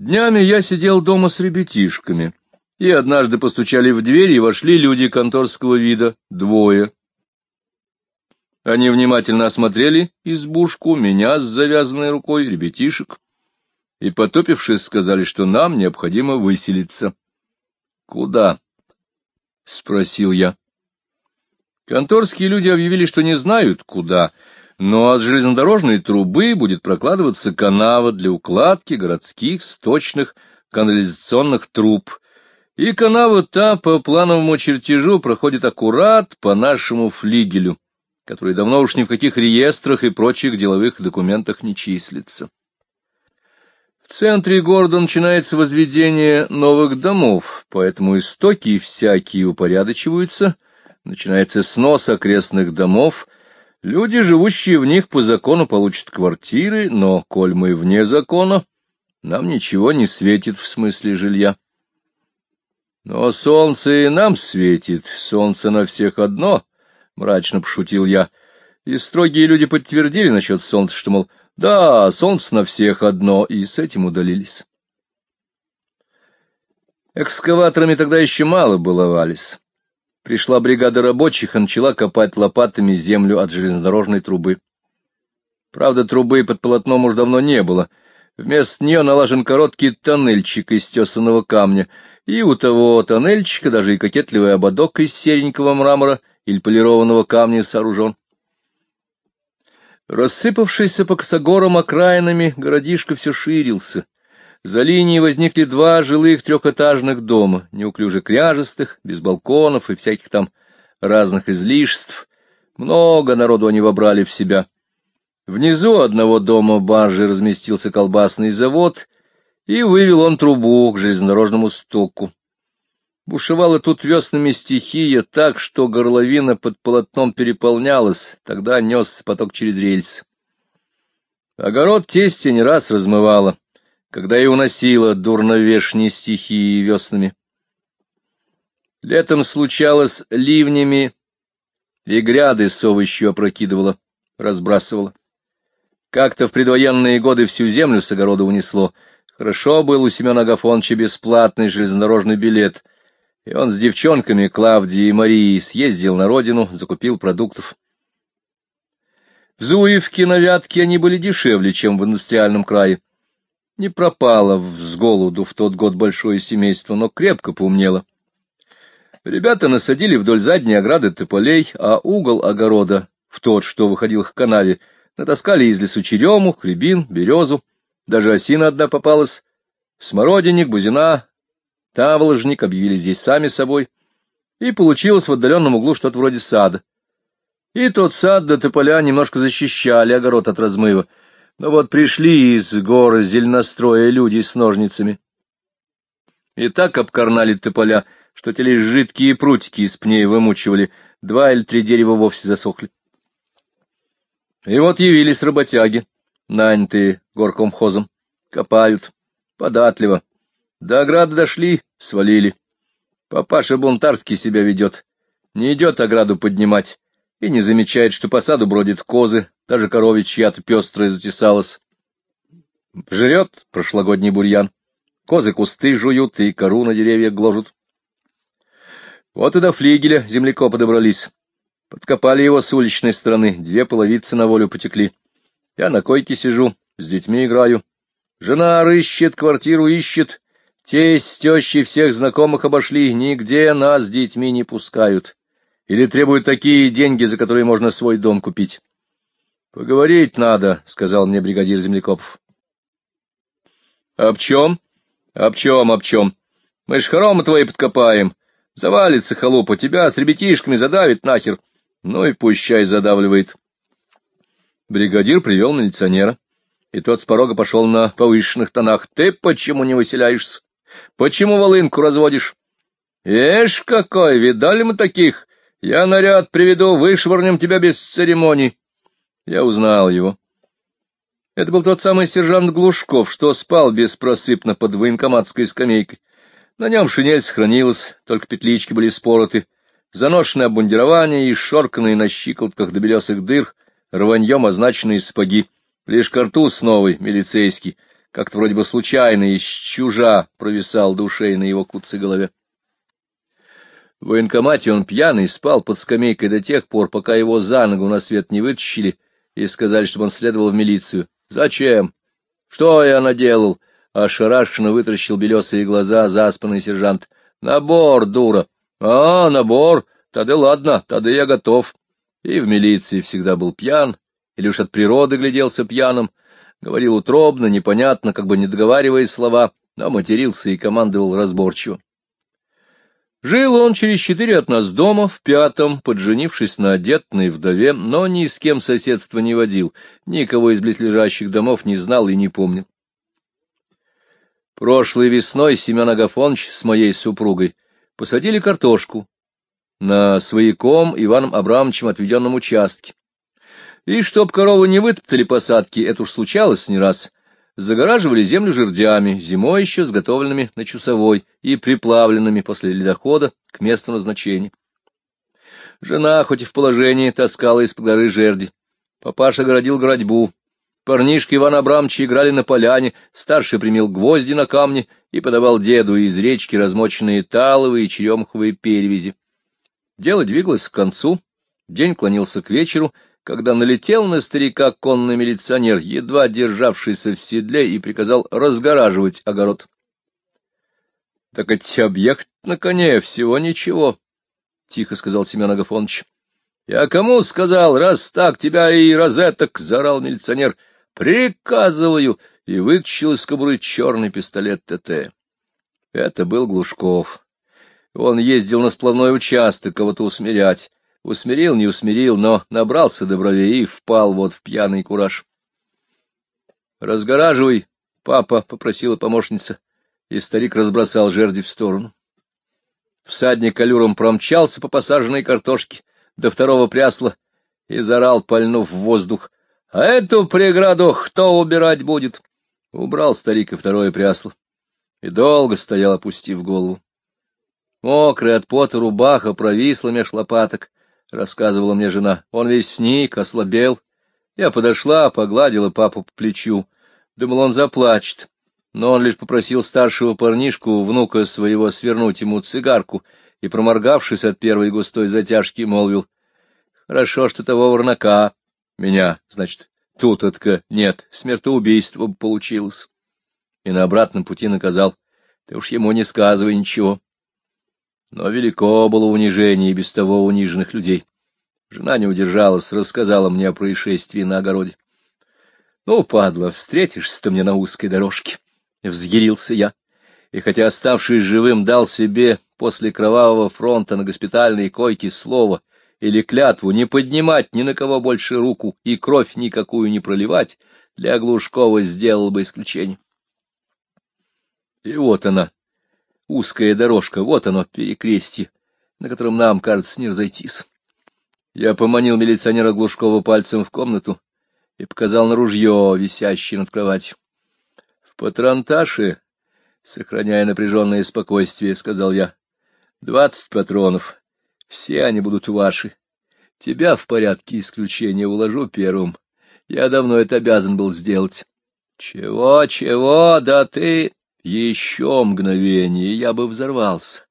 Днями я сидел дома с ребятишками, и однажды постучали в дверь, и вошли люди конторского вида, двое. Они внимательно осмотрели избушку, меня с завязанной рукой, ребятишек, и, потопившись, сказали, что нам необходимо выселиться. — Куда? — спросил я. Конторские люди объявили, что не знают, куда, но от железнодорожной трубы будет прокладываться канава для укладки городских сточных канализационных труб, и канава та по плановому чертежу проходит аккурат по нашему флигелю, который давно уж ни в каких реестрах и прочих деловых документах не числится. В центре города начинается возведение новых домов, поэтому истоки всякие упорядочиваются, начинается снос окрестных домов — Люди, живущие в них по закону, получат квартиры, но, коль мы вне закона, нам ничего не светит в смысле жилья. Но солнце и нам светит, солнце на всех одно, — мрачно пошутил я. И строгие люди подтвердили насчет солнца, что, мол, да, солнце на всех одно, и с этим удалились. Экскаваторами тогда еще мало баловались. Пришла бригада рабочих и начала копать лопатами землю от железнодорожной трубы. Правда, трубы под полотном уж давно не было. Вместо нее налажен короткий тоннельчик из тесаного камня, и у того тоннельчика даже и кокетливый ободок из серенького мрамора или полированного камня сооружен. Рассыпавшийся по косогорам окраинами, городишко все ширился — за линией возникли два жилых трехэтажных дома, неуклюже кряжестых, без балконов и всяких там разных излишеств. Много народу они вобрали в себя. Внизу одного дома баржи разместился колбасный завод, и вывел он трубу к железнодорожному стоку. Бушевала тут веснами стихия так, что горловина под полотном переполнялась, тогда нес поток через рельс. Огород тесте не раз размывало когда и уносила дурновешние стихии веснами. Летом случалось ливнями, и гряды с овощью опрокидывала, разбрасывала. Как-то в предвоенные годы всю землю с огорода унесло. Хорошо был у Семена Агафоновича бесплатный железнодорожный билет, и он с девчонками Клавдией и Марией съездил на родину, закупил продуктов. В Зуевке на Вятке они были дешевле, чем в индустриальном крае. Не пропало с голоду в тот год большое семейство, но крепко поумнело. Ребята насадили вдоль задней ограды тополей, а угол огорода, в тот, что выходил к канаве, натаскали из лесу черему, хребин, березу, даже осина одна попалась, смородинник, бузина, таволожник объявили здесь сами собой, и получилось в отдаленном углу что-то вроде сада. И тот сад до тополя немножко защищали огород от размыва, но вот пришли из гор зеленостроя люди с ножницами. И так обкарнали тополя, что те лишь жидкие прутики из пней вымучивали, два или три дерева вовсе засохли. И вот явились работяги, нанятые горкомхозом, копают, податливо. До ограды дошли, свалили. Папаша бунтарский себя ведет, не идет ограду поднимать и не замечает, что по саду бродят козы, даже коровья чья-то пестрая затесалась. Жрет прошлогодний бурьян, козы кусты жуют и кору на деревьях гложут. Вот и до флигеля землекопы добрались. Подкопали его с уличной стороны, две половицы на волю потекли. Я на койке сижу, с детьми играю. Жена рыщет, квартиру ищет. Тесть, тещи всех знакомых обошли, нигде нас с детьми не пускают. Или требуют такие деньги, за которые можно свой дом купить. — Поговорить надо, — сказал мне бригадир землекопов. — Об чем? — Об чем, об чем? Мы ж хоромы твои подкопаем. Завалится халупа, тебя с ребятишками задавит нахер. Ну и пущай задавливает. Бригадир привел милиционера, и тот с порога пошел на повышенных тонах. — Ты почему не выселяешься? Почему волынку разводишь? — Эш какой, видали мы таких? Я наряд приведу, вышвырнем тебя без церемоний. Я узнал его. Это был тот самый сержант Глушков, что спал беспросыпно под военкоматской скамейкой. На нем шинель сохранилась, только петлички были спороты, заношенное обмундирование и шорканные на щиколотках до белесых дыр, рваньем означенные сапоги, лишь картуз новый, милицейский, как-то вроде бы случайно из чужа провисал душей на его куце голове. В военкомате он пьяный спал под скамейкой до тех пор, пока его за ногу на свет не вытащили и сказали, чтобы он следовал в милицию. «Зачем? Что я наделал?» Ошарашенно вытащил белесые глаза заспанный сержант. «Набор, дура!» «А, набор! Тогда ладно, тогда я готов». И в милиции всегда был пьян, или уж от природы гляделся пьяным, говорил утробно, непонятно, как бы не договаривая слова, но матерился и командовал разборчиво. Жил он через четыре от нас дома, в пятом, подженившись на одетной вдове, но ни с кем соседства не водил, никого из близлежащих домов не знал и не помнил. Прошлой весной Семен Агафонович с моей супругой посадили картошку на свояком Иваном Абрамовичем отведенном участке. И чтоб коровы не вытоптали посадки, это уж случалось не раз, загораживали землю жердями, зимой еще сготовленными на часовой и приплавленными после ледохода к месту назначения. Жена, хоть и в положении, таскала из-под горы жерди. Папаша городил градьбу. Парнишки Ивана Абрамовича играли на поляне, старший примил гвозди на камне и подавал деду из речки размоченные таловые и черемховые перевязи. Дело двигалось к концу, день клонился к вечеру, когда налетел на старика конный милиционер, едва державшийся в седле, и приказал разгораживать огород. — Так эти объект на коне всего ничего, — тихо сказал Семен Агафонович. — Я кому сказал, раз так тебя и розеток, — заорал милиционер. — Приказываю! И вытащил из кобуры черный пистолет ТТ. Это был Глушков. Он ездил на сплавной участок кого-то усмирять. Усмирил, не усмирил, но набрался до и впал вот в пьяный кураж. — Разгораживай, папа, — попросила помощница, и старик разбросал жерди в сторону. Всадник алюром промчался по посаженной картошке до второго прясла и зарал, пальнув в воздух. — А эту преграду кто убирать будет? Убрал старик и второе прясло. И долго стоял, опустив голову. Мокрая от пота рубаха провисла меж лопаток, — рассказывала мне жена. Он весь сник, ослабел. Я подошла, погладила папу по плечу. Думал, он заплачет. Но он лишь попросил старшего парнишку, внука своего, свернуть ему цигарку, и, проморгавшись от первой густой затяжки, молвил. — Хорошо, что того ворнака. Меня, значит, тут отка нет, смертоубийство получилось. И на обратном пути наказал. Ты уж ему не сказывай ничего. Но велико было унижение и без того униженных людей. Жена не удержалась, рассказала мне о происшествии на огороде. — Ну, падла, встретишься ты мне на узкой дорожке. Взъярился я. И хотя, оставшись живым, дал себе после кровавого фронта на госпитальной койке слово или клятву не поднимать ни на кого больше руку и кровь никакую не проливать, для Глушкова сделал бы исключение. И вот она, узкая дорожка, вот оно, перекрестье, на котором нам, кажется, не разойтись. Я поманил милиционера Глушкова пальцем в комнату и показал на ружье, висящее над кроватью. — В патронташе, сохраняя напряженное спокойствие, — сказал я, — двадцать патронов. Все они будут ваши. Тебя в порядке исключения уложу первым. Я давно это обязан был сделать. — Чего, чего, да ты... Еще мгновение, я бы взорвался.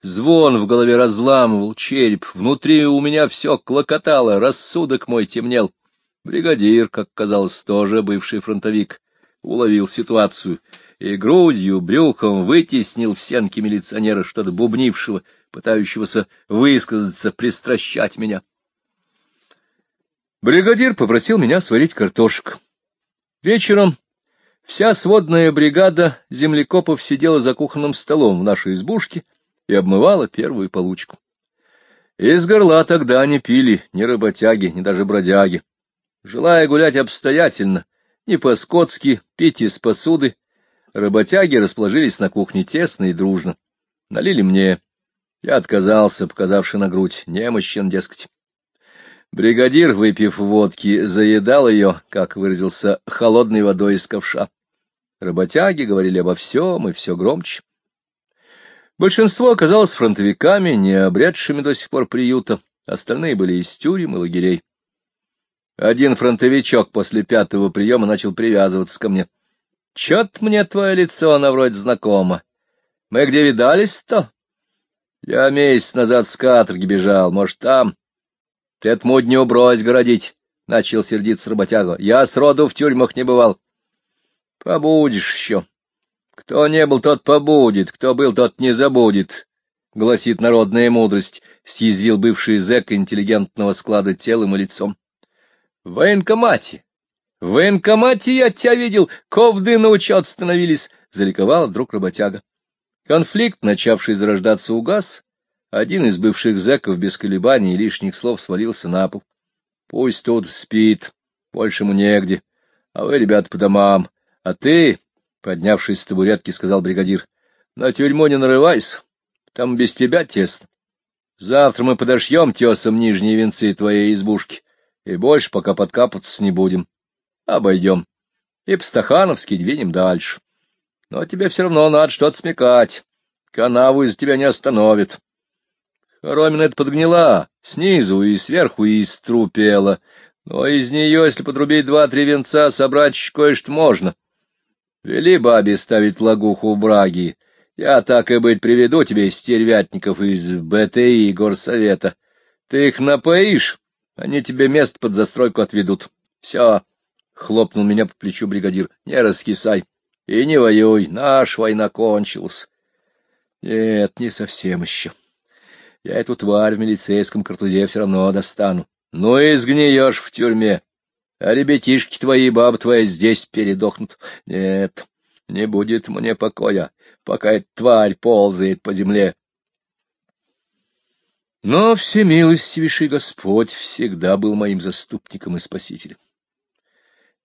Звон в голове разламывал череп, внутри у меня все клокотало, рассудок мой темнел. Бригадир, как казалось, тоже бывший фронтовик, уловил ситуацию и грудью, брюхом вытеснил в сенки милиционера что-то бубнившего, пытающегося высказаться, пристращать меня. Бригадир попросил меня сварить картошек. Вечером Вся сводная бригада землекопов сидела за кухонным столом в нашей избушке и обмывала первую получку. Из горла тогда не пили ни работяги, ни даже бродяги. Желая гулять обстоятельно, не по-скотски, пить из посуды, работяги расположились на кухне тесно и дружно. Налили мне. Я отказался, показавши на грудь, немощен, дескать. Бригадир, выпив водки, заедал ее, как выразился, холодной водой из ковша. Работяги говорили обо всем и все громче. Большинство оказалось фронтовиками, не обрядшими до сих пор приюта, остальные были из тюрем и лагерей. Один фронтовичок после пятого приема начал привязываться ко мне. Чё-то мне твое лицо, оно вроде знакомо. Мы где видались-то? Я месяц назад с каторги бежал, может, там? Ты этому дню брось городить, — начал сердиться работяга. Я сроду в тюрьмах не бывал. Побудешь еще. Кто не был, тот побудет, кто был, тот не забудет, — гласит народная мудрость, — съязвил бывший зэк интеллигентного склада телом и лицом. — В военкомате! В военкомате я тебя видел, ковды на учет становились, — заликовал вдруг работяга. Конфликт, начавший зарождаться, угас. Один из бывших зэков без колебаний и лишних слов свалился на пол. Пусть тут спит, больше ему негде. А вы, ребята, по домам. А ты, поднявшись с табуретки, сказал бригадир, на тюрьму не нарывайся, там без тебя тесно. Завтра мы подошьем тесом нижние венцы твоей избушки, и больше пока подкапываться не будем. Обойдем. И по-стахановски двинем дальше. Но тебе все равно надо что-то смекать. Канаву из тебя не остановит. Хоромина это подгнила, снизу и сверху и струпела. Но из нее, если подрубить два-три венца, собрать кое-что можно. Вели бабе ставить лагуху браги. Я, так и быть, приведу тебе стервятников из БТИ и горсовета. Ты их напоишь, они тебе место под застройку отведут. Все, — хлопнул меня по плечу бригадир, — не раскисай. И не воюй, наш война кончилась. Нет, не совсем еще. Я эту тварь в милицейском картузе все равно достану. Ну и сгниешь в тюрьме. А ребятишки твои, баб твоя здесь передохнут. Нет, не будет мне покоя, пока эта тварь ползает по земле. Но всемилостивейший Господь всегда был моим заступником и спасителем.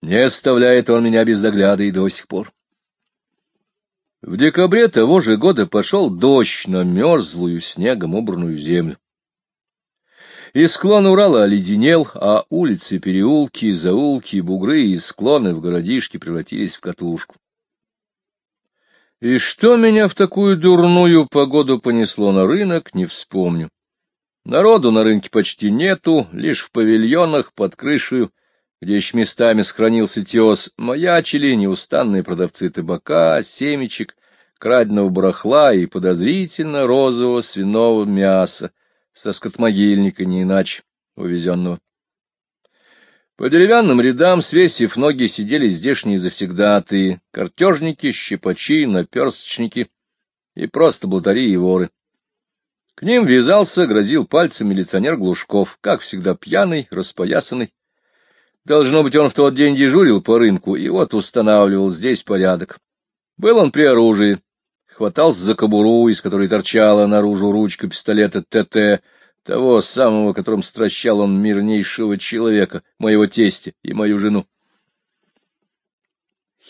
Не оставляет он меня без догляда и до сих пор. В декабре того же года пошел дождь на мерзлую снегом убранную землю. И склон Урала оледенел, а улицы, переулки, заулки, бугры и склоны в городишке превратились в катушку. И что меня в такую дурную погоду понесло на рынок, не вспомню. Народу на рынке почти нету, лишь в павильонах под крышей где еще местами сохранился тес, маячили неустанные продавцы табака, семечек, краденого барахла и подозрительно розового свиного мяса со скотмогильника, не иначе увезенного. По деревянным рядам, свесив ноги, сидели здешние завсегдатые, картежники, щипачи, наперсточники и просто блатари и воры. К ним вязался, грозил пальцем милиционер Глушков, как всегда пьяный, распоясанный, Должно быть, он в тот день дежурил по рынку и вот устанавливал здесь порядок. Был он при оружии, хватался за кобуру, из которой торчала наружу ручка пистолета ТТ, того самого, которым стращал он мирнейшего человека, моего тестя и мою жену.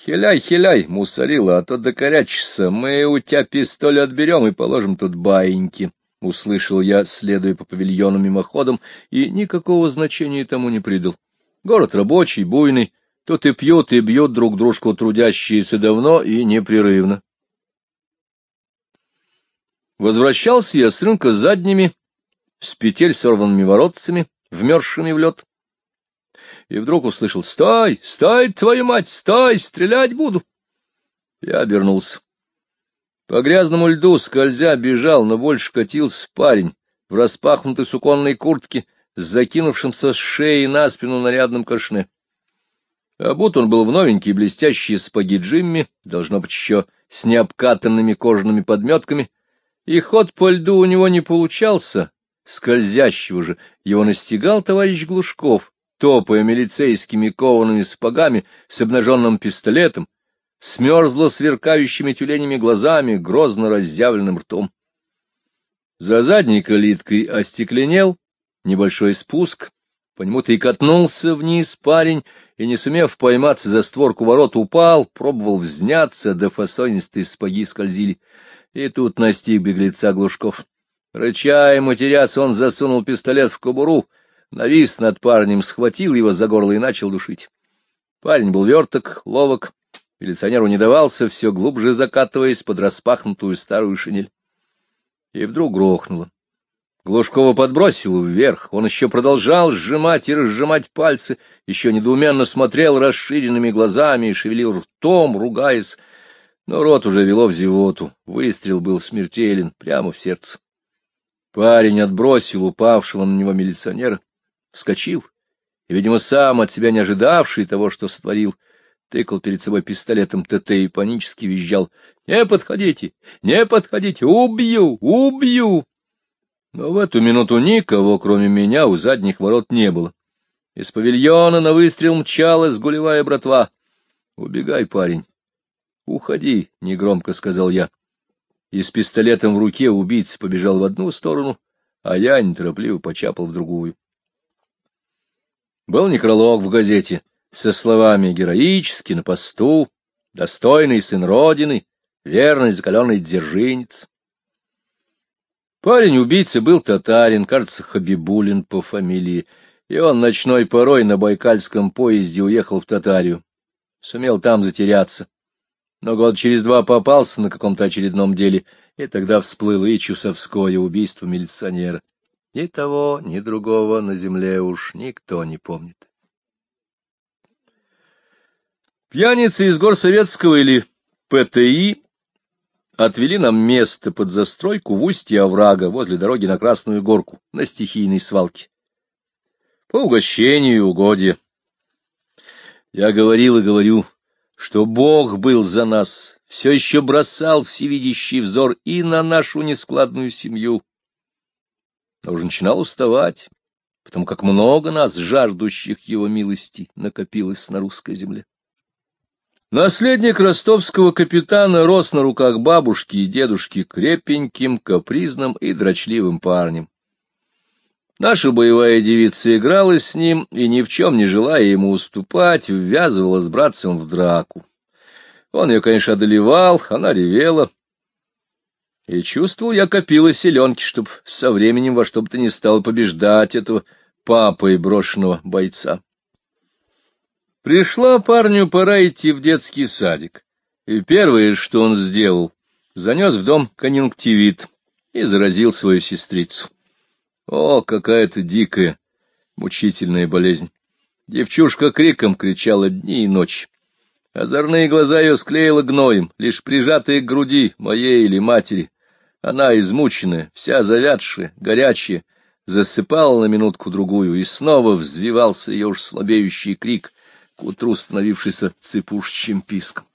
«Хиляй, хиляй, мусорила, а то докорячишься, мы у тебя пистоль отберем и положим тут баиньки», — услышал я, следуя по павильону мимоходом, и никакого значения тому не придал. Город рабочий, буйный, тут и пьют, и бьют друг дружку трудящиеся давно и непрерывно. Возвращался я с рынка задними, с петель сорванными воротцами, вмерзшими в лед. И вдруг услышал «Стой! Стой, твою мать! Стой! Стрелять буду!» Я обернулся. По грязному льду, скользя, бежал, но больше катился парень в распахнутой суконной куртке с закинувшимся с шеи на спину нарядным кашне. Обут он был в новенькие блестящие сапоги Джимми, должно быть еще с необкатанными кожаными подметками, и ход по льду у него не получался, скользящего же его настигал товарищ Глушков, топая милицейскими коваными сапогами с обнаженным пистолетом, смерзло сверкающими тюленями глазами, грозно разъявленным ртом. За задней калиткой остекленел, небольшой спуск, по нему-то и катнулся вниз парень, и, не сумев пойматься за створку ворот, упал, пробовал взняться, да фасонистые спаги скользили. И тут настиг беглеца Глушков. Рыча и матерясь, он засунул пистолет в кобуру, навис над парнем, схватил его за горло и начал душить. Парень был верток, ловок, милиционеру не давался, все глубже закатываясь под распахнутую старую шинель. И вдруг грохнуло. Глушкова подбросил вверх, он еще продолжал сжимать и разжимать пальцы, еще недоуменно смотрел расширенными глазами и шевелил ртом, ругаясь, но рот уже вело в зевоту, выстрел был смертелен прямо в сердце. Парень отбросил упавшего на него милиционера, вскочил, и, видимо, сам от себя не ожидавший того, что сотворил, тыкал перед собой пистолетом ТТ и панически визжал. — Не подходите! Не подходите! Убью! Убью! Но в эту минуту никого, кроме меня, у задних ворот не было. Из павильона на выстрел мчалась гулевая братва. — Убегай, парень. — Уходи, — негромко сказал я. И с пистолетом в руке убийца побежал в одну сторону, а я неторопливо почапал в другую. Был некролог в газете со словами «Героически на посту», «Достойный сын Родины», «Верный закаленный дзержинец». Парень-убийца был татарин, кажется, Хабибулин по фамилии, и он ночной порой на байкальском поезде уехал в Татарию. Сумел там затеряться. Но год через два попался на каком-то очередном деле, и тогда всплыло и чусовское убийство милиционера. Ни того, ни другого на земле уж никто не помнит. Пьяницы из горсоветского или ПТИ отвели нам место под застройку в устье оврага возле дороги на Красную Горку, на стихийной свалке. По угощению и угодье. Я говорил и говорю, что Бог был за нас, все еще бросал всевидящий взор и на нашу нескладную семью. Но уже начинал уставать, потому как много нас, жаждущих его милости, накопилось на русской земле. Наследник ростовского капитана рос на руках бабушки и дедушки крепеньким, капризным и дрочливым парнем. Наша боевая девица играла с ним и, ни в чем не желая ему уступать, ввязывала с братцем в драку. Он ее, конечно, одолевал, она ревела. И чувствовал я копила селенки, чтоб со временем во что бы то ни стало побеждать этого папой брошенного бойца. Пришла парню пора идти в детский садик, и первое, что он сделал, занес в дом конъюнктивит и заразил свою сестрицу. О, какая-то дикая, мучительная болезнь! Девчушка криком кричала дни и ночи. Озорные глаза ее склеила гноем, лишь прижатые к груди моей или матери. Она, измученная, вся завядшая, горячая, засыпала на минутку-другую, и снова взвивался ее уж слабеющий крик — к утру становившийся цепушечьим писком.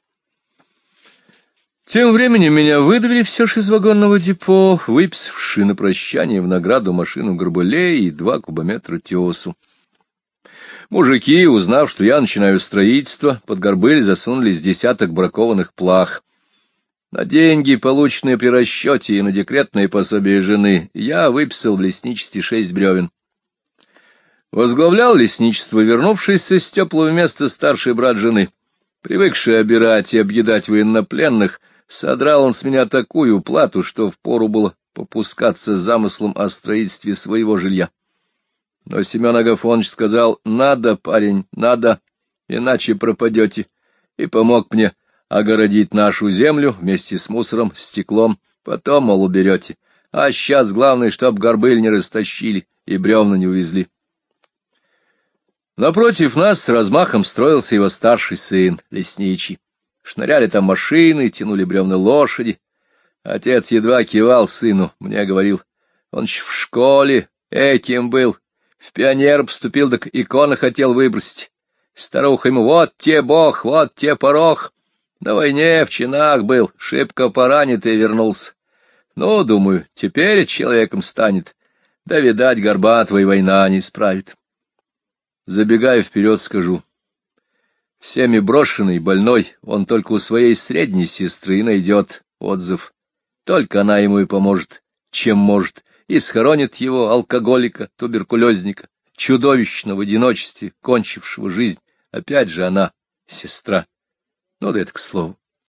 Тем временем меня выдавили все ж из вагонного депо, выписавши на прощание в награду машину горбылей и два кубометра тесу. Мужики, узнав, что я начинаю строительство, под горбыль засунулись десяток бракованных плах. На деньги, полученные при расчете, и на декретное пособие жены, я выписал в лесничестве шесть бревен. Возглавлял лесничество вернувшийся с теплого места старший брат жены. Привыкший обирать и объедать военнопленных, содрал он с меня такую плату, что впору было попускаться замыслом о строительстве своего жилья. Но Семен Агафонович сказал, надо, парень, надо, иначе пропадете, и помог мне огородить нашу землю вместе с мусором, стеклом, потом, мол, уберете. А сейчас главное, чтоб горбыль не растащили и бревна не увезли. Напротив нас с размахом строился его старший сын, лесничий. Шныряли там машины, тянули бревна лошади. Отец едва кивал сыну, мне говорил, он ж в школе, эким был, в пионер поступил, так икона хотел выбросить. Старуха ему, вот те бог, вот те порог. На войне в чинах был, шибко поранитый вернулся. Ну, думаю, теперь человеком станет, да, видать, горбатвой война не справит. Забегая вперед, скажу. Всеми брошенный, больной, он только у своей средней сестры найдет отзыв. Только она ему и поможет, чем может, и схоронит его, алкоголика, туберкулезника, чудовищно в одиночестве, кончившего жизнь. Опять же она, сестра. Ну да это к слову.